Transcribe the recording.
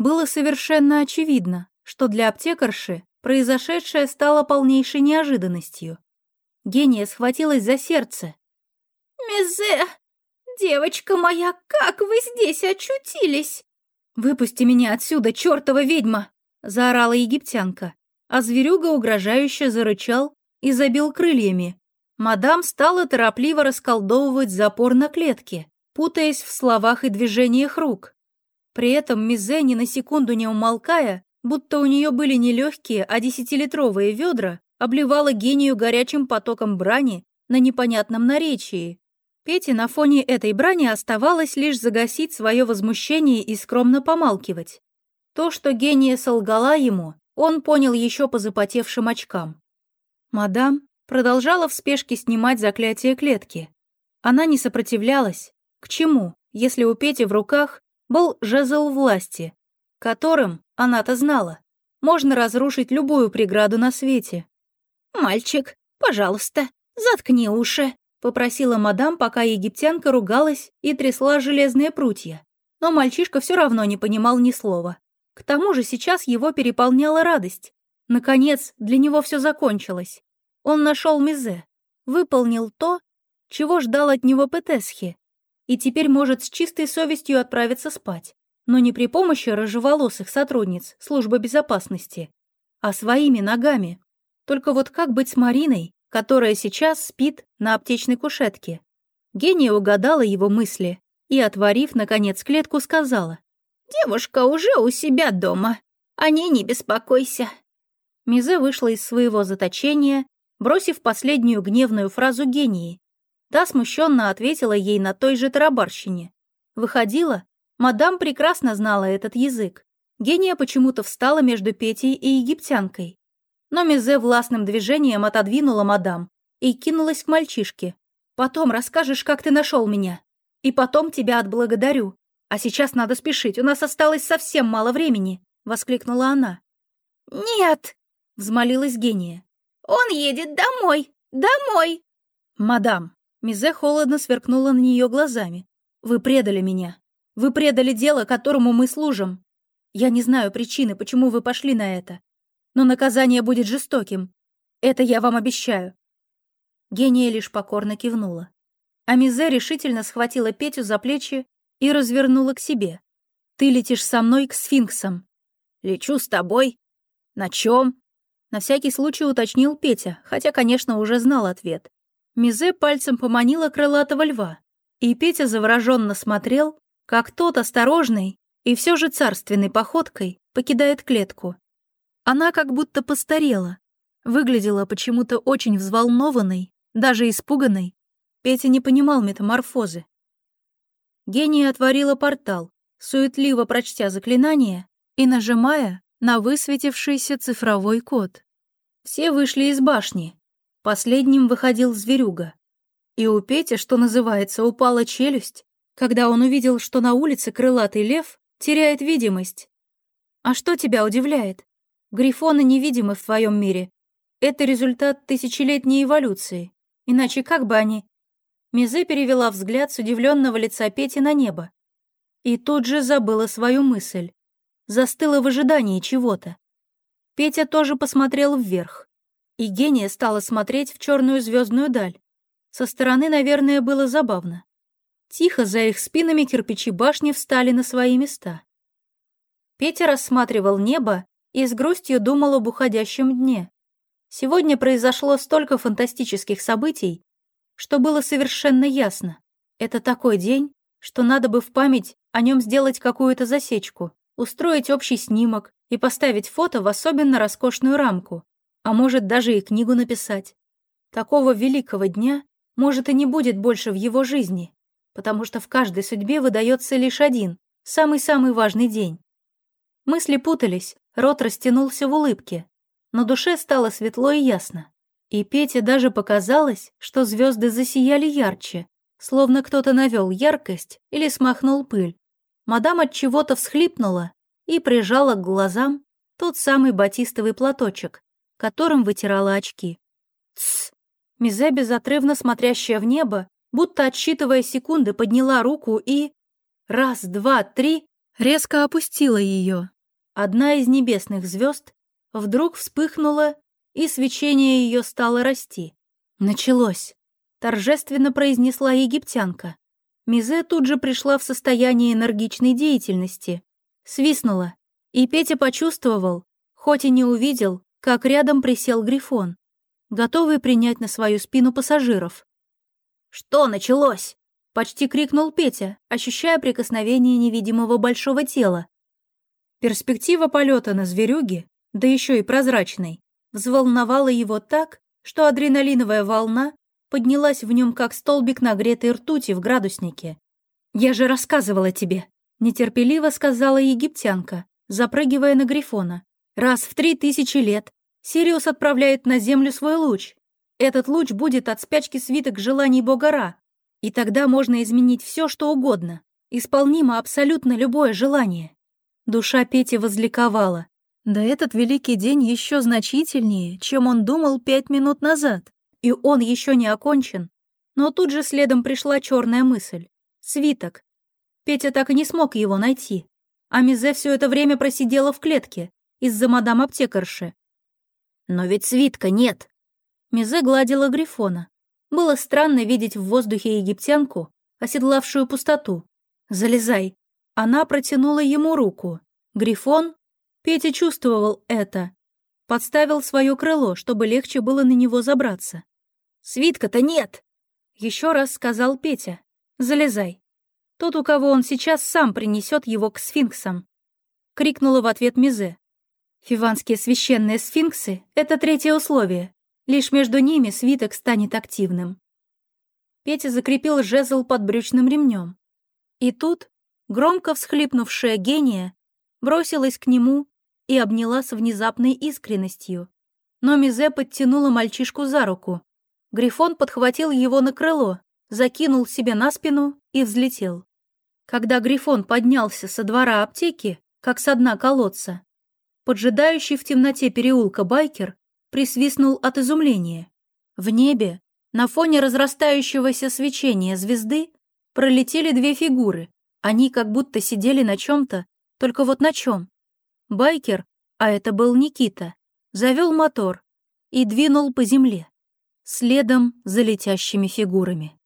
Было совершенно очевидно, что для аптекарши произошедшее стало полнейшей неожиданностью. Гения схватилась за сердце. «Мезе, девочка моя, как вы здесь очутились?» «Выпусти меня отсюда, чертова ведьма!» — заорала египтянка, а зверюга угрожающе зарычал и забил крыльями. Мадам стала торопливо расколдовывать запор на клетке, путаясь в словах и движениях рук. При этом Мизе, ни на секунду не умолкая, будто у нее были не легкие, а десятилитровые ведра, обливала гению горячим потоком брани на непонятном наречии. Пете на фоне этой брани оставалось лишь загасить свое возмущение и скромно помалкивать. То, что гения солгала ему, он понял еще по запотевшим очкам. Мадам продолжала в спешке снимать заклятие клетки. Она не сопротивлялась. К чему, если у Пети в руках был жезл власти, которым, она-то знала, можно разрушить любую преграду на свете. «Мальчик, пожалуйста, заткни уши», — попросила мадам, пока египтянка ругалась и трясла железные прутья. Но мальчишка все равно не понимал ни слова. К тому же сейчас его переполняла радость. Наконец, для него все закончилось. Он нашел Мизе, выполнил то, чего ждал от него Петесхи, и теперь может с чистой совестью отправиться спать, но не при помощи рыжеволосых сотрудниц службы безопасности, а своими ногами. Только вот как быть с Мариной, которая сейчас спит на аптечной кушетке? Гения угадала его мысли и, отворив, наконец, клетку, сказала. «Девушка уже у себя дома. О ней не беспокойся». Мизе вышла из своего заточения, бросив последнюю гневную фразу гении, Та смущенно ответила ей на той же тарабарщине. Выходила, мадам прекрасно знала этот язык. Гения почему-то встала между Петей и египтянкой. Но Мизе властным движением отодвинула мадам и кинулась к мальчишке. «Потом расскажешь, как ты нашел меня. И потом тебя отблагодарю. А сейчас надо спешить, у нас осталось совсем мало времени», — воскликнула она. «Нет!» — взмолилась гения. «Он едет домой! Домой!» «Мадам, Мизе холодно сверкнула на нее глазами. «Вы предали меня. Вы предали дело, которому мы служим. Я не знаю причины, почему вы пошли на это. Но наказание будет жестоким. Это я вам обещаю». Гения лишь покорно кивнула. А Мизе решительно схватила Петю за плечи и развернула к себе. «Ты летишь со мной к сфинксам». «Лечу с тобой? На чем? На всякий случай уточнил Петя, хотя, конечно, уже знал ответ. Мизе пальцем поманила крылатого льва, и Петя завороженно смотрел, как тот осторожный и все же царственной походкой покидает клетку. Она как будто постарела, выглядела почему-то очень взволнованной, даже испуганной. Петя не понимал метаморфозы. Гения отворила портал, суетливо прочтя заклинание и нажимая на высветившийся цифровой код. Все вышли из башни, Последним выходил зверюга. И у Пети, что называется, упала челюсть, когда он увидел, что на улице крылатый лев теряет видимость. А что тебя удивляет? Грифоны невидимы в твоем мире. Это результат тысячелетней эволюции. Иначе как бы они... Мизе перевела взгляд с удивленного лица Пети на небо. И тут же забыла свою мысль. Застыла в ожидании чего-то. Петя тоже посмотрел вверх и гения стала смотреть в черную звездную даль. Со стороны, наверное, было забавно. Тихо за их спинами кирпичи башни встали на свои места. Петя рассматривал небо и с грустью думал об уходящем дне. Сегодня произошло столько фантастических событий, что было совершенно ясно. Это такой день, что надо бы в память о нем сделать какую-то засечку, устроить общий снимок и поставить фото в особенно роскошную рамку а может даже и книгу написать. Такого великого дня, может, и не будет больше в его жизни, потому что в каждой судьбе выдается лишь один, самый-самый важный день. Мысли путались, рот растянулся в улыбке, но душе стало светло и ясно. И Пете даже показалось, что звезды засияли ярче, словно кто-то навел яркость или смахнул пыль. Мадам от чего-то всхлипнула и прижала к глазам тот самый батистовый платочек, которым вытирала очки. Тсс! Мизе, безотрывно смотрящая в небо, будто отсчитывая секунды, подняла руку и... Раз, два, три, резко опустила ее. Одна из небесных звезд вдруг вспыхнула, и свечение ее стало расти. Началось, торжественно произнесла египтянка. Мизе тут же пришла в состояние энергичной деятельности. Свистнула, и Петя почувствовал, хоть и не увидел, как рядом присел Грифон, готовый принять на свою спину пассажиров. «Что началось?» — почти крикнул Петя, ощущая прикосновение невидимого большого тела. Перспектива полета на зверюге, да еще и прозрачной, взволновала его так, что адреналиновая волна поднялась в нем, как столбик нагретой ртути в градуснике. «Я же рассказывала тебе», — нетерпеливо сказала египтянка, запрыгивая на Грифона. «Раз в три тысячи лет Сириус отправляет на Землю свой луч. Этот луч будет от спячки свиток желаний бога Ра, и тогда можно изменить все, что угодно. Исполнимо абсолютно любое желание». Душа Пети возликовала. Да этот великий день еще значительнее, чем он думал пять минут назад. И он еще не окончен. Но тут же следом пришла черная мысль. Свиток. Петя так и не смог его найти. А Мизе все это время просидела в клетке из-за мадам аптекарши. Но ведь свитка нет. Мизе гладила Грифона. Было странно видеть в воздухе египтянку, оседлавшую пустоту. «Залезай». Она протянула ему руку. Грифон Петя чувствовал это. Подставил свое крыло, чтобы легче было на него забраться. «Свитка-то нет!» Еще раз сказал Петя. «Залезай. Тот, у кого он сейчас, сам принесет его к сфинксам». Крикнула в ответ Мизе. Фиванские священные сфинксы — это третье условие. Лишь между ними свиток станет активным. Петя закрепил жезл под брючным ремнем. И тут, громко всхлипнувшая гения, бросилась к нему и обняла с внезапной искренностью. Но Мизе подтянула мальчишку за руку. Грифон подхватил его на крыло, закинул себе на спину и взлетел. Когда Грифон поднялся со двора аптеки, как со дна колодца, поджидающий в темноте переулка байкер присвистнул от изумления. В небе, на фоне разрастающегося свечения звезды, пролетели две фигуры. Они как будто сидели на чем-то, только вот на чем? Байкер, а это был Никита, завел мотор и двинул по земле, следом за летящими фигурами.